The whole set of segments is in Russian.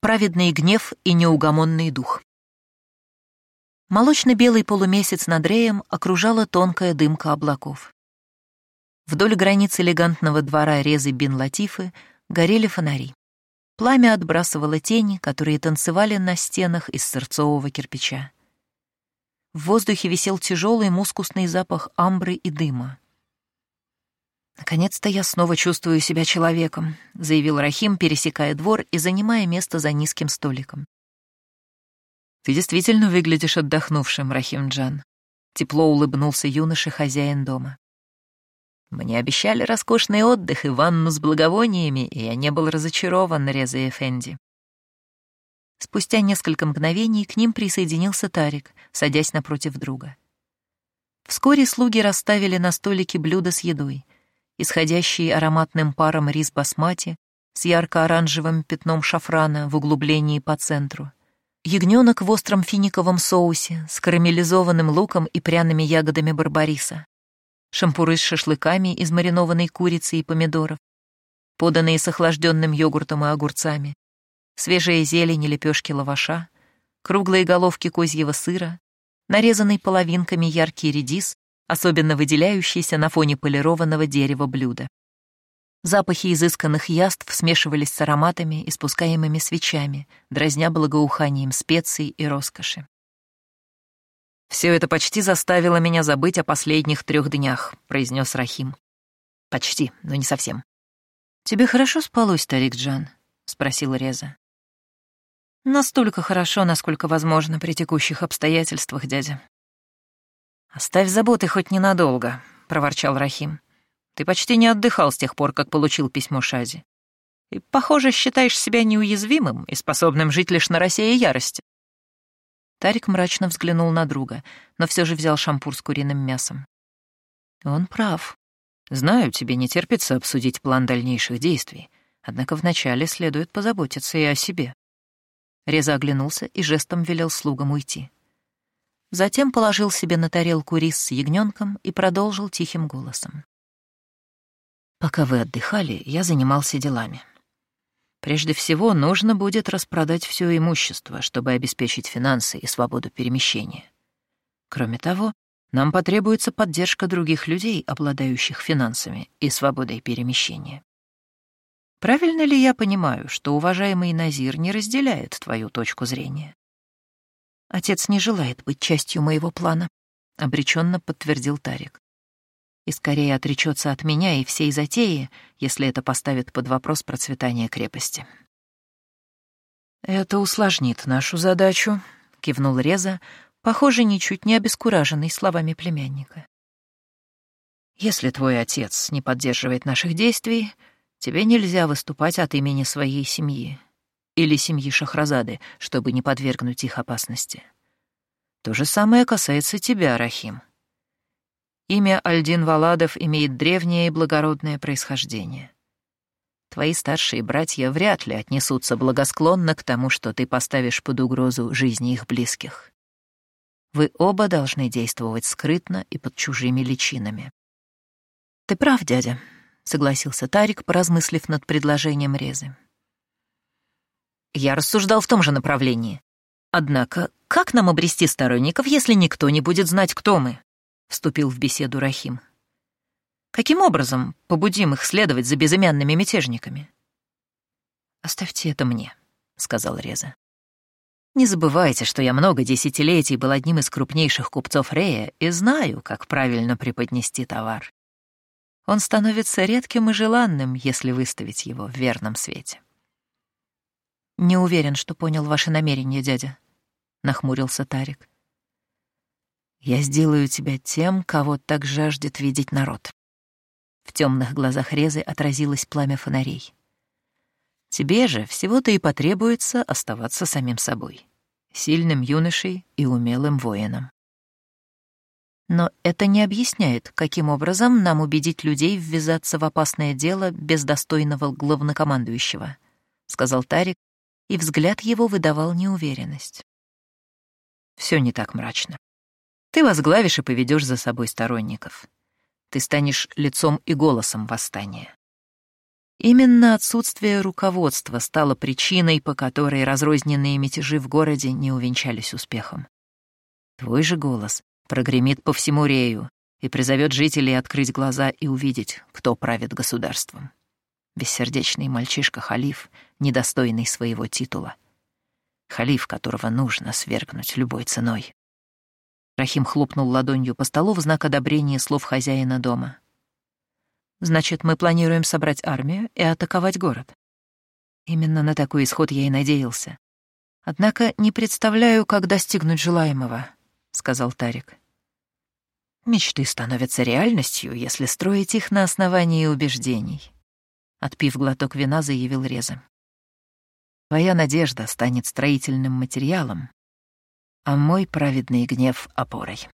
праведный гнев и неугомонный дух. Молочно-белый полумесяц над Реем окружала тонкая дымка облаков. Вдоль границ элегантного двора Резы бин Латифы горели фонари. Пламя отбрасывало тени, которые танцевали на стенах из сырцового кирпича. В воздухе висел тяжелый мускусный запах амбры и дыма. «Наконец-то я снова чувствую себя человеком», — заявил Рахим, пересекая двор и занимая место за низким столиком. «Ты действительно выглядишь отдохнувшим, Рахим Джан», — тепло улыбнулся юноша хозяин дома. «Мне обещали роскошный отдых и ванну с благовониями, и я не был разочарован, Реза Эфенди». Спустя несколько мгновений к ним присоединился Тарик, садясь напротив друга. Вскоре слуги расставили на столике блюда с едой — исходящий ароматным паром рис басмати с ярко-оранжевым пятном шафрана в углублении по центру, ягненок в остром финиковом соусе с карамелизованным луком и пряными ягодами барбариса, шампуры с шашлыками из маринованной курицы и помидоров, поданные с охлажденным йогуртом и огурцами, свежая зелень и лепешки лаваша, круглые головки козьего сыра, нарезанный половинками яркий редис особенно выделяющийся на фоне полированного дерева блюда. Запахи изысканных яств смешивались с ароматами, испускаемыми свечами, дразня благоуханием специй и роскоши. «Все это почти заставило меня забыть о последних трех днях», — произнес Рахим. «Почти, но не совсем». «Тебе хорошо спалось, Тарик Джан?» — спросил Реза. «Настолько хорошо, насколько возможно при текущих обстоятельствах, дядя», «Оставь заботы хоть ненадолго», — проворчал Рахим. «Ты почти не отдыхал с тех пор, как получил письмо Шази. И, похоже, считаешь себя неуязвимым и способным жить лишь на росе и ярости». Тарик мрачно взглянул на друга, но все же взял шампур с куриным мясом. «Он прав. Знаю, тебе не терпится обсудить план дальнейших действий, однако вначале следует позаботиться и о себе». Реза оглянулся и жестом велел слугам уйти. Затем положил себе на тарелку рис с ягненком и продолжил тихим голосом. «Пока вы отдыхали, я занимался делами. Прежде всего, нужно будет распродать все имущество, чтобы обеспечить финансы и свободу перемещения. Кроме того, нам потребуется поддержка других людей, обладающих финансами и свободой перемещения. Правильно ли я понимаю, что уважаемый Назир не разделяет твою точку зрения? Отец не желает быть частью моего плана, обреченно подтвердил Тарик. И скорее отречется от меня и всей затеи, если это поставит под вопрос процветание крепости. Это усложнит нашу задачу, кивнул Реза, похоже, ничуть не обескураженный словами племянника. Если твой отец не поддерживает наших действий, тебе нельзя выступать от имени своей семьи или семьи Шахразады, чтобы не подвергнуть их опасности. То же самое касается тебя, Рахим. Имя Альдин Валадов имеет древнее и благородное происхождение. Твои старшие братья вряд ли отнесутся благосклонно к тому, что ты поставишь под угрозу жизни их близких. Вы оба должны действовать скрытно и под чужими личинами. «Ты прав, дядя», — согласился Тарик, поразмыслив над предложением Резы. Я рассуждал в том же направлении. Однако, как нам обрести сторонников, если никто не будет знать, кто мы? Вступил в беседу Рахим. Каким образом побудим их следовать за безымянными мятежниками? Оставьте это мне, сказал Реза. Не забывайте, что я много десятилетий был одним из крупнейших купцов Рея и знаю, как правильно преподнести товар. Он становится редким и желанным, если выставить его в верном свете. «Не уверен, что понял ваши намерения, дядя», — нахмурился Тарик. «Я сделаю тебя тем, кого так жаждет видеть народ». В темных глазах Резы отразилось пламя фонарей. «Тебе же всего-то и потребуется оставаться самим собой, сильным юношей и умелым воином». Но это не объясняет, каким образом нам убедить людей ввязаться в опасное дело без достойного главнокомандующего, — сказал Тарик, и взгляд его выдавал неуверенность. Все не так мрачно. Ты возглавишь и поведешь за собой сторонников. Ты станешь лицом и голосом восстания. Именно отсутствие руководства стало причиной, по которой разрозненные мятежи в городе не увенчались успехом. Твой же голос прогремит по всему Рею и призовет жителей открыть глаза и увидеть, кто правит государством. Бессердечный мальчишка-халиф, недостойный своего титула. Халиф, которого нужно свергнуть любой ценой. Рахим хлопнул ладонью по столу в знак одобрения слов хозяина дома. Значит, мы планируем собрать армию и атаковать город. Именно на такой исход я и надеялся. Однако не представляю, как достигнуть желаемого, сказал Тарик. Мечты становятся реальностью, если строить их на основании убеждений. Отпив глоток вина, заявил Реза. Твоя надежда станет строительным материалом, а мой праведный гнев — опорой.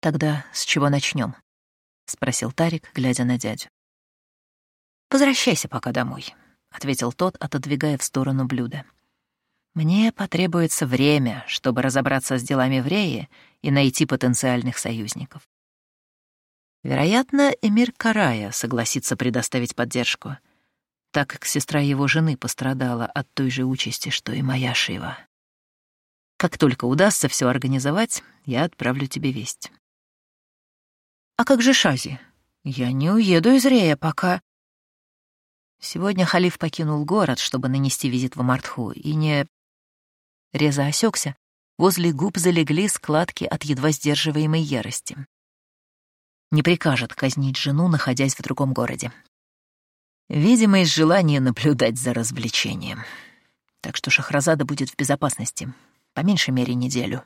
Тогда с чего начнем? — спросил Тарик, глядя на дядю. «Возвращайся пока домой», — ответил тот, отодвигая в сторону блюда. «Мне потребуется время, чтобы разобраться с делами в Рее и найти потенциальных союзников. Вероятно, эмир Карая согласится предоставить поддержку, так как сестра его жены пострадала от той же участи, что и моя Шива. Как только удастся все организовать, я отправлю тебе весть. «А как же Шази? Я не уеду из Рея, пока...» Сегодня халиф покинул город, чтобы нанести визит в Мартху, и не... Реза осекся. Возле губ залегли складки от едва сдерживаемой ярости. Не прикажет казнить жену, находясь в другом городе. Видимо, из желания наблюдать за развлечением. Так что Шахразада будет в безопасности. По меньшей мере, неделю.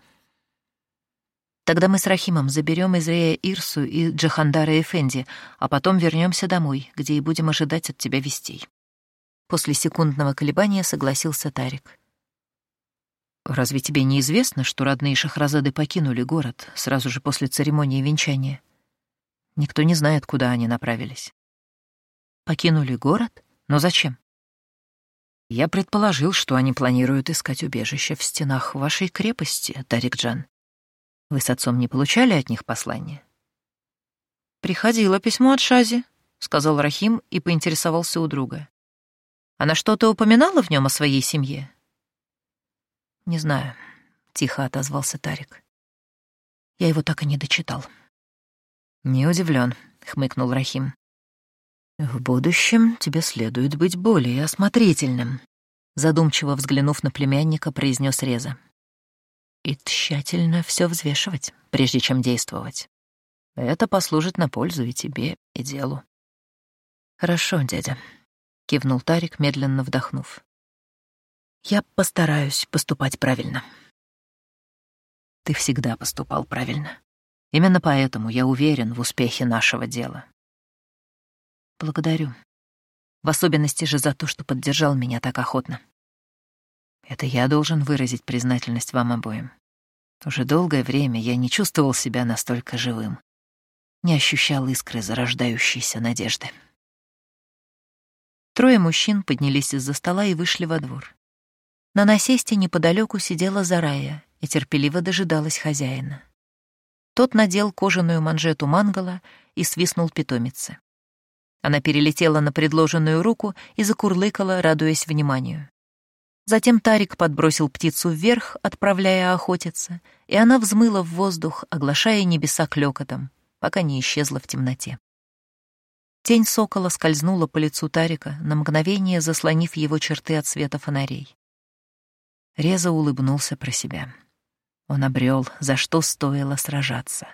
Тогда мы с Рахимом заберем из Рея Ирсу и Джахандара Эфенди, а потом вернемся домой, где и будем ожидать от тебя вестей. После секундного колебания согласился Тарик. «Разве тебе не известно, что родные Шахразады покинули город сразу же после церемонии венчания? Никто не знает, куда они направились». «Покинули город? Но зачем?» «Я предположил, что они планируют искать убежище в стенах вашей крепости, Тарик-Джан. Вы с отцом не получали от них послания? «Приходило письмо от Шази», — сказал Рахим и поинтересовался у друга. «Она что-то упоминала в нем о своей семье?» «Не знаю», — тихо отозвался Тарик. «Я его так и не дочитал». «Не удивлен, хмыкнул Рахим. «В будущем тебе следует быть более осмотрительным», задумчиво взглянув на племянника, произнес Реза и тщательно все взвешивать, прежде чем действовать. Это послужит на пользу и тебе, и делу. «Хорошо, дядя», — кивнул Тарик, медленно вдохнув. «Я постараюсь поступать правильно». «Ты всегда поступал правильно. Именно поэтому я уверен в успехе нашего дела». «Благодарю. В особенности же за то, что поддержал меня так охотно. Это я должен выразить признательность вам обоим. Уже долгое время я не чувствовал себя настолько живым. Не ощущал искры зарождающейся надежды. Трое мужчин поднялись из-за стола и вышли во двор. На насесте неподалеку сидела Зарая и терпеливо дожидалась хозяина. Тот надел кожаную манжету мангала и свистнул питомице. Она перелетела на предложенную руку и закурлыкала, радуясь вниманию. Затем Тарик подбросил птицу вверх, отправляя охотиться, и она взмыла в воздух, оглашая небеса клёкотом, пока не исчезла в темноте. Тень сокола скользнула по лицу Тарика, на мгновение заслонив его черты от света фонарей. Реза улыбнулся про себя. Он обрел, за что стоило сражаться.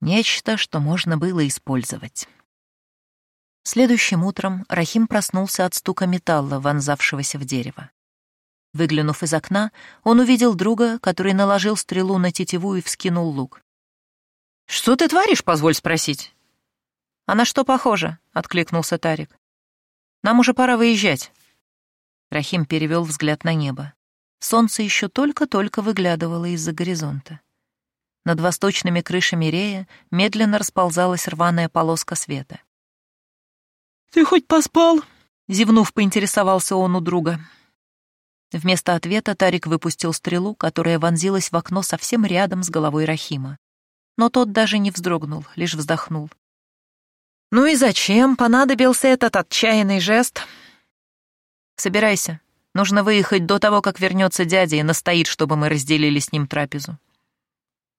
Нечто, что можно было использовать. Следующим утром Рахим проснулся от стука металла, вонзавшегося в дерево. Выглянув из окна, он увидел друга, который наложил стрелу на тетиву и вскинул лук. «Что ты творишь, позволь спросить?» «А на что похоже?» — откликнулся Тарик. «Нам уже пора выезжать». Рахим перевел взгляд на небо. Солнце еще только-только выглядывало из-за горизонта. Над восточными крышами Рея медленно расползалась рваная полоска света. «Ты хоть поспал?» — зевнув, поинтересовался он у друга. Вместо ответа Тарик выпустил стрелу, которая вонзилась в окно совсем рядом с головой Рахима. Но тот даже не вздрогнул, лишь вздохнул. Ну и зачем понадобился этот отчаянный жест? Собирайся. Нужно выехать до того, как вернется дядя и настоит, чтобы мы разделили с ним трапезу.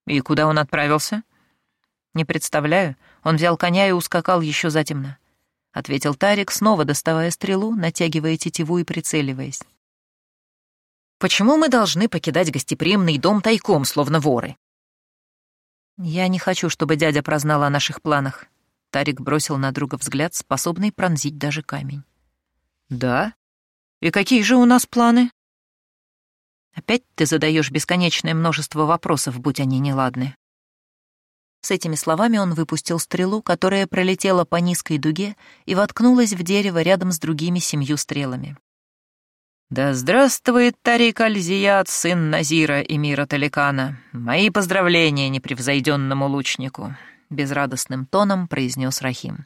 И куда он отправился? Не представляю. Он взял коня и ускакал еще затемно. Ответил Тарик, снова доставая стрелу, натягивая тетиву и прицеливаясь. Почему мы должны покидать гостеприимный дом тайком, словно воры? Я не хочу, чтобы дядя прознал о наших планах. Тарик бросил на друга взгляд, способный пронзить даже камень. Да? И какие же у нас планы? Опять ты задаешь бесконечное множество вопросов, будь они неладны. С этими словами он выпустил стрелу, которая пролетела по низкой дуге и воткнулась в дерево рядом с другими семью стрелами. «Да здравствует Тарик Альзият, сын Назира и Мира Таликана! Мои поздравления непревзойденному лучнику!» — безрадостным тоном произнес Рахим.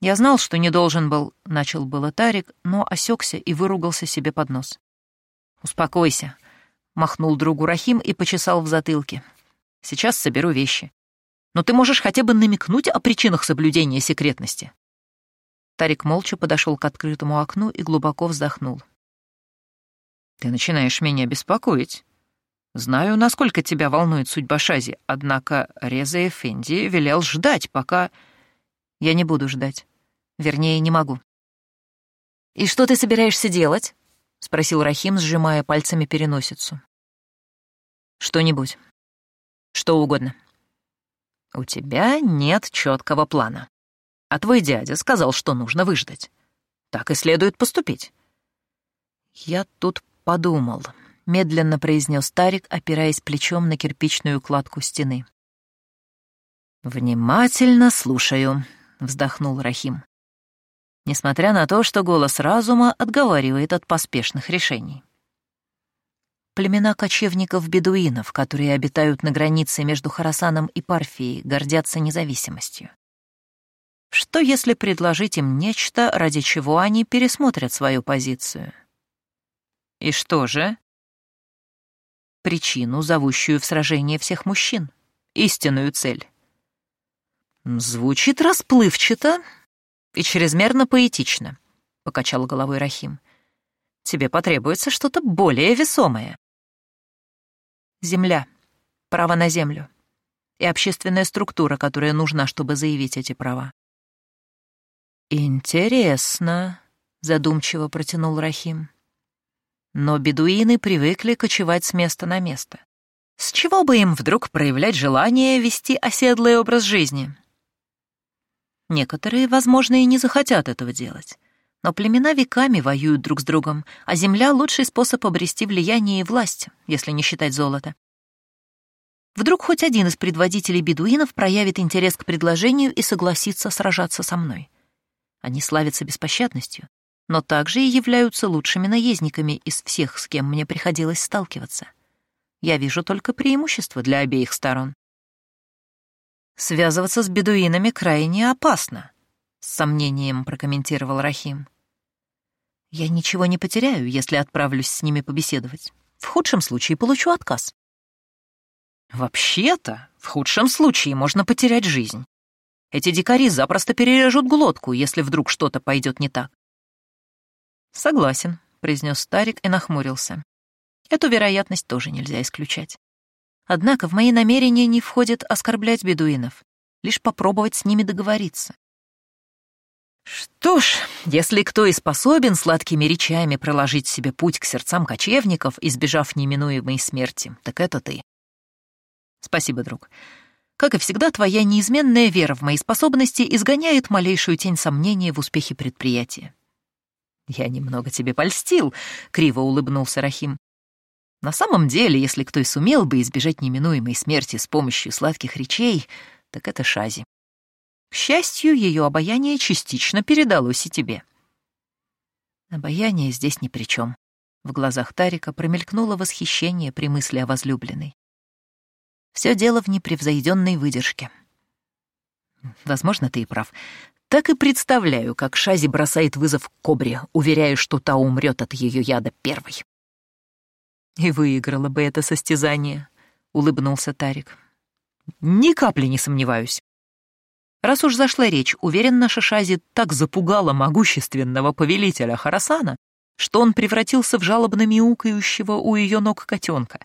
«Я знал, что не должен был», — начал было Тарик, но осекся и выругался себе под нос. «Успокойся», — махнул другу Рахим и почесал в затылке. «Сейчас соберу вещи. Но ты можешь хотя бы намекнуть о причинах соблюдения секретности». Тарик молча подошел к открытому окну и глубоко вздохнул. «Ты начинаешь меня беспокоить. Знаю, насколько тебя волнует судьба Шази, однако Реза Эфенди велел ждать, пока...» «Я не буду ждать. Вернее, не могу». «И что ты собираешься делать?» — спросил Рахим, сжимая пальцами переносицу. «Что-нибудь. Что угодно». «У тебя нет четкого плана», а твой дядя сказал, что нужно выждать. Так и следует поступить». «Я тут подумал», — медленно произнес Тарик, опираясь плечом на кирпичную кладку стены. «Внимательно слушаю», — вздохнул Рахим. Несмотря на то, что голос разума отговаривает от поспешных решений. Племена кочевников-бедуинов, которые обитают на границе между Харасаном и Парфией, гордятся независимостью. Что если предложить им нечто, ради чего они пересмотрят свою позицию? И что же? Причину, зовущую в сражение всех мужчин. Истинную цель. Звучит расплывчато и чрезмерно поэтично, — покачал головой Рахим. Тебе потребуется что-то более весомое. Земля, право на землю и общественная структура, которая нужна, чтобы заявить эти права. «Интересно», — задумчиво протянул Рахим. «Но бедуины привыкли кочевать с места на место. С чего бы им вдруг проявлять желание вести оседлый образ жизни?» Некоторые, возможно, и не захотят этого делать. Но племена веками воюют друг с другом, а земля — лучший способ обрести влияние и власть, если не считать золото. Вдруг хоть один из предводителей бедуинов проявит интерес к предложению и согласится сражаться со мной. Они славятся беспощадностью, но также и являются лучшими наездниками из всех, с кем мне приходилось сталкиваться. Я вижу только преимущества для обеих сторон. «Связываться с бедуинами крайне опасно», — с сомнением прокомментировал Рахим. «Я ничего не потеряю, если отправлюсь с ними побеседовать. В худшем случае получу отказ». «Вообще-то, в худшем случае можно потерять жизнь», эти дикари запросто перережут глотку, если вдруг что-то пойдет не так. «Согласен», — произнес старик и нахмурился. «Эту вероятность тоже нельзя исключать. Однако в мои намерения не входит оскорблять бедуинов, лишь попробовать с ними договориться. Что ж, если кто и способен сладкими речами проложить себе путь к сердцам кочевников, избежав неминуемой смерти, так это ты. Спасибо, друг. Как и всегда, твоя неизменная вера в мои способности изгоняет малейшую тень сомнения в успехе предприятия. «Я немного тебе польстил», — криво улыбнулся Рахим. «На самом деле, если кто и сумел бы избежать неминуемой смерти с помощью сладких речей, так это Шази. К счастью, ее обаяние частично передалось и тебе». Обаяние здесь ни при чем. В глазах Тарика промелькнуло восхищение при мысли о возлюбленной. Все дело в непревзойденной выдержке. Возможно, ты и прав. Так и представляю, как Шази бросает вызов Кобре, уверяя, что та умрет от ее яда первой. И выиграла бы это состязание, улыбнулся Тарик. Ни капли не сомневаюсь. Раз уж зашла речь, уверен, наша Шази так запугала могущественного повелителя Харасана, что он превратился в жалобно мяукающего у ее ног котенка.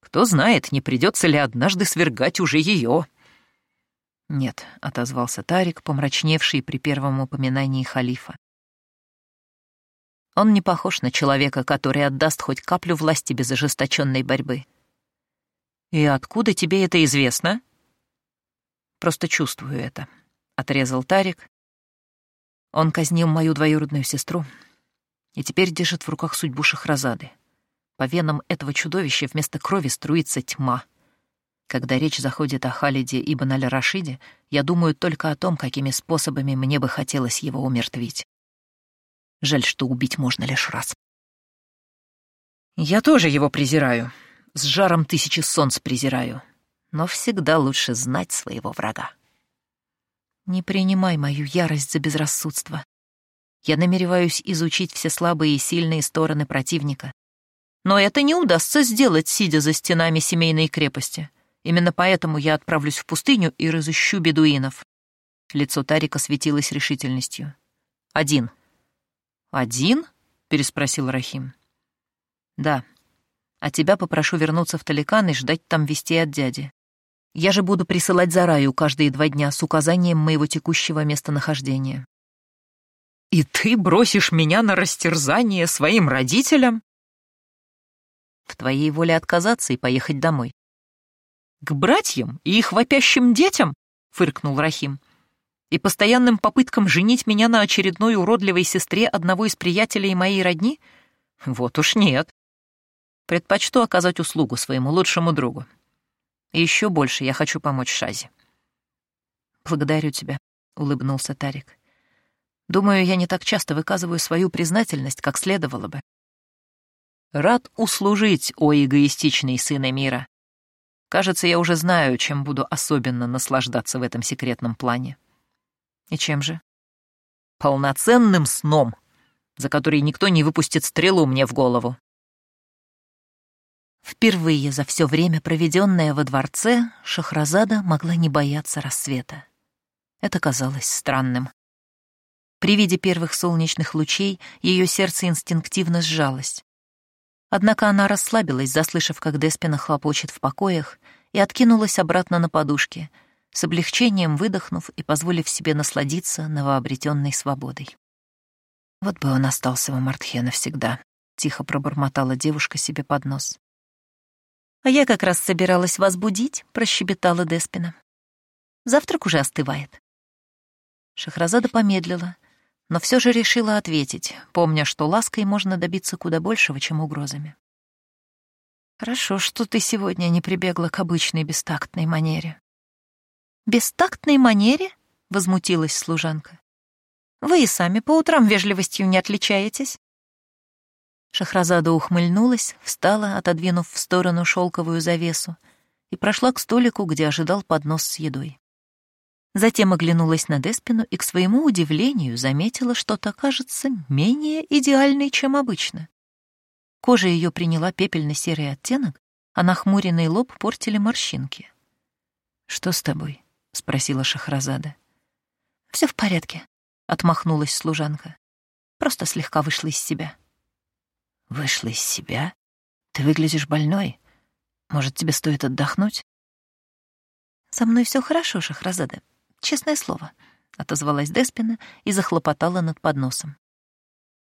Кто знает, не придется ли однажды свергать уже ее. «Нет», — отозвался Тарик, помрачневший при первом упоминании халифа. Он не похож на человека, который отдаст хоть каплю власти без ожесточенной борьбы. «И откуда тебе это известно?» «Просто чувствую это», — отрезал Тарик. Он казнил мою двоюродную сестру и теперь держит в руках судьбу Шахразады. По венам этого чудовища вместо крови струится тьма — когда речь заходит о Халиде Ибн аль-Рашиде, я думаю только о том, какими способами мне бы хотелось его умертвить. Жаль, что убить можно лишь раз. Я тоже его презираю. С жаром тысячи солнц презираю. Но всегда лучше знать своего врага. Не принимай мою ярость за безрассудство. Я намереваюсь изучить все слабые и сильные стороны противника. Но это не удастся сделать, сидя за стенами семейной крепости. Именно поэтому я отправлюсь в пустыню и разыщу бедуинов». Лицо Тарика светилось решительностью. «Один». «Один?» — переспросил Рахим. «Да. А тебя попрошу вернуться в Таликан и ждать там вестей от дяди. Я же буду присылать Зараю каждые два дня с указанием моего текущего местонахождения». «И ты бросишь меня на растерзание своим родителям?» «В твоей воле отказаться и поехать домой. «К братьям и их вопящим детям?» — фыркнул Рахим. «И постоянным попыткам женить меня на очередной уродливой сестре одного из приятелей моей родни? Вот уж нет. Предпочту оказать услугу своему лучшему другу. И еще больше я хочу помочь Шазе». «Благодарю тебя», — улыбнулся Тарик. «Думаю, я не так часто выказываю свою признательность, как следовало бы». «Рад услужить, о эгоистичный сын мира», Кажется, я уже знаю, чем буду особенно наслаждаться в этом секретном плане. И чем же? Полноценным сном, за который никто не выпустит стрелу мне в голову. Впервые за все время, проведенное во дворце, Шахразада могла не бояться рассвета. Это казалось странным. При виде первых солнечных лучей ее сердце инстинктивно сжалось. Однако она расслабилась, заслышав, как Деспина хлопочет в покоях, и откинулась обратно на подушке, с облегчением выдохнув и позволив себе насладиться новообретенной свободой. «Вот бы он остался в Мартхе навсегда», — тихо пробормотала девушка себе под нос. «А я как раз собиралась вас будить», — прощебетала Деспина. «Завтрак уже остывает». Шахразада помедлила, но все же решила ответить, помня, что лаской можно добиться куда большего, чем угрозами. «Хорошо, что ты сегодня не прибегла к обычной бестактной манере». «Бестактной манере?» — возмутилась служанка. «Вы и сами по утрам вежливостью не отличаетесь». Шахразада ухмыльнулась, встала, отодвинув в сторону шелковую завесу, и прошла к столику, где ожидал поднос с едой. Затем оглянулась на Деспину и, к своему удивлению, заметила, что та кажется менее идеальной, чем обычно. Кожа ее приняла пепельно-серый оттенок, а нахмуренный лоб портили морщинки. «Что с тобой?» — спросила Шахразада. Все в порядке», — отмахнулась служанка. «Просто слегка вышла из себя». «Вышла из себя? Ты выглядишь больной. Может, тебе стоит отдохнуть?» «Со мной все хорошо, Шахразада. Честное слово», — отозвалась Деспина и захлопотала над подносом.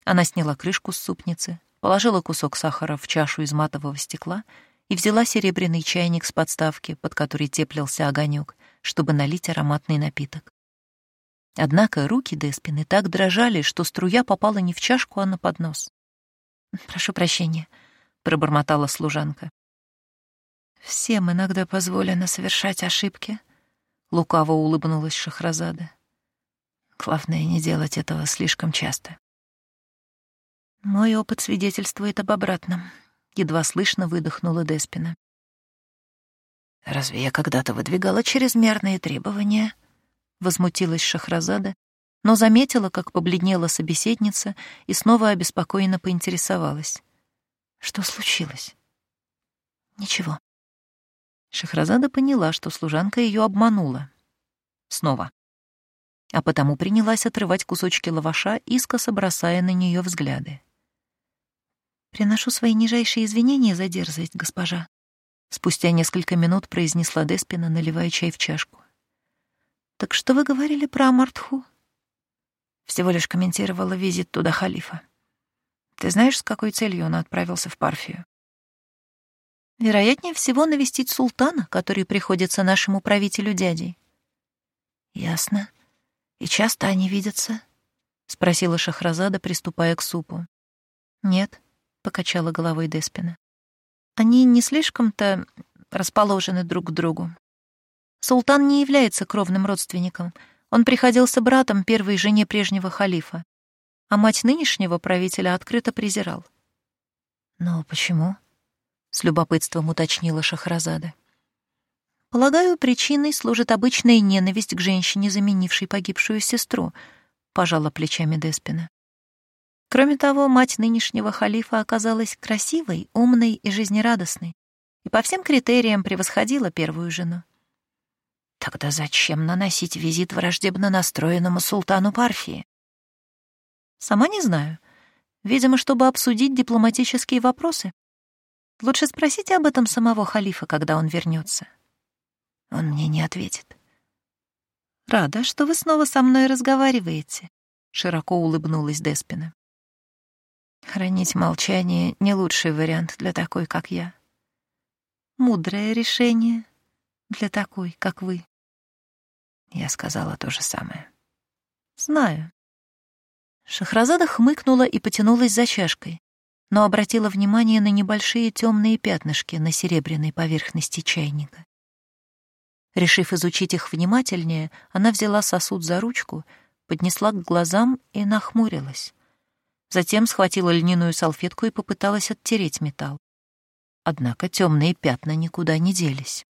Она сняла крышку с супницы, положила кусок сахара в чашу из матового стекла и взяла серебряный чайник с подставки, под который теплился огонек, чтобы налить ароматный напиток. Однако руки Деспины так дрожали, что струя попала не в чашку, а на поднос. «Прошу прощения», — пробормотала служанка. «Всем иногда позволено совершать ошибки», Лукаво улыбнулась Шахразада. Главное, не делать этого слишком часто. Мой опыт свидетельствует об обратном. Едва слышно выдохнула Деспина. «Разве я когда-то выдвигала чрезмерные требования?» Возмутилась Шахразада, но заметила, как побледнела собеседница и снова обеспокоенно поинтересовалась. «Что случилось?» «Ничего», Шахразада поняла, что служанка ее обманула. Снова. А потому принялась отрывать кусочки лаваша, искоса бросая на нее взгляды. «Приношу свои нижайшие извинения за дерзость, госпожа», Спустя несколько минут произнесла Деспина, наливая чай в чашку. «Так что вы говорили про Амартху?» Всего лишь комментировала визит туда халифа. «Ты знаешь, с какой целью он отправился в Парфию?» «Вероятнее всего навестить султана, который приходится нашему правителю дядей». «Ясно. И часто они видятся?» — спросила Шахразада, приступая к супу. «Нет», — покачала головой Деспина. Они не слишком-то расположены друг к другу. Султан не является кровным родственником. Он приходился братом первой жене прежнего халифа, а мать нынешнего правителя открыто презирал. «Но почему?» — с любопытством уточнила Шахразада. «Полагаю, причиной служит обычная ненависть к женщине, заменившей погибшую сестру», — пожала плечами Деспина. Кроме того, мать нынешнего халифа оказалась красивой, умной и жизнерадостной, и по всем критериям превосходила первую жену. Тогда зачем наносить визит враждебно настроенному султану Парфии? Сама не знаю. Видимо, чтобы обсудить дипломатические вопросы. Лучше спросите об этом самого халифа, когда он вернется. Он мне не ответит. Рада, что вы снова со мной разговариваете, широко улыбнулась Деспина. Хранить молчание — не лучший вариант для такой, как я. Мудрое решение для такой, как вы. Я сказала то же самое. Знаю. Шахразада хмыкнула и потянулась за чашкой, но обратила внимание на небольшие темные пятнышки на серебряной поверхности чайника. Решив изучить их внимательнее, она взяла сосуд за ручку, поднесла к глазам и нахмурилась. Затем схватила льняную салфетку и попыталась оттереть металл. Однако темные пятна никуда не делись.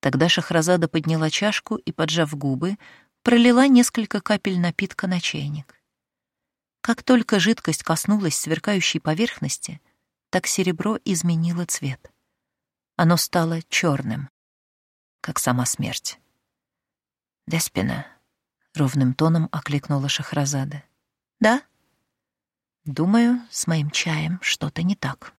Тогда Шахразада подняла чашку и, поджав губы, пролила несколько капель напитка на чайник. Как только жидкость коснулась сверкающей поверхности, так серебро изменило цвет. Оно стало черным, как сама смерть. «Деспина», — ровным тоном окликнула Шахразада. «Да?» Думаю, с моим чаем что-то не так.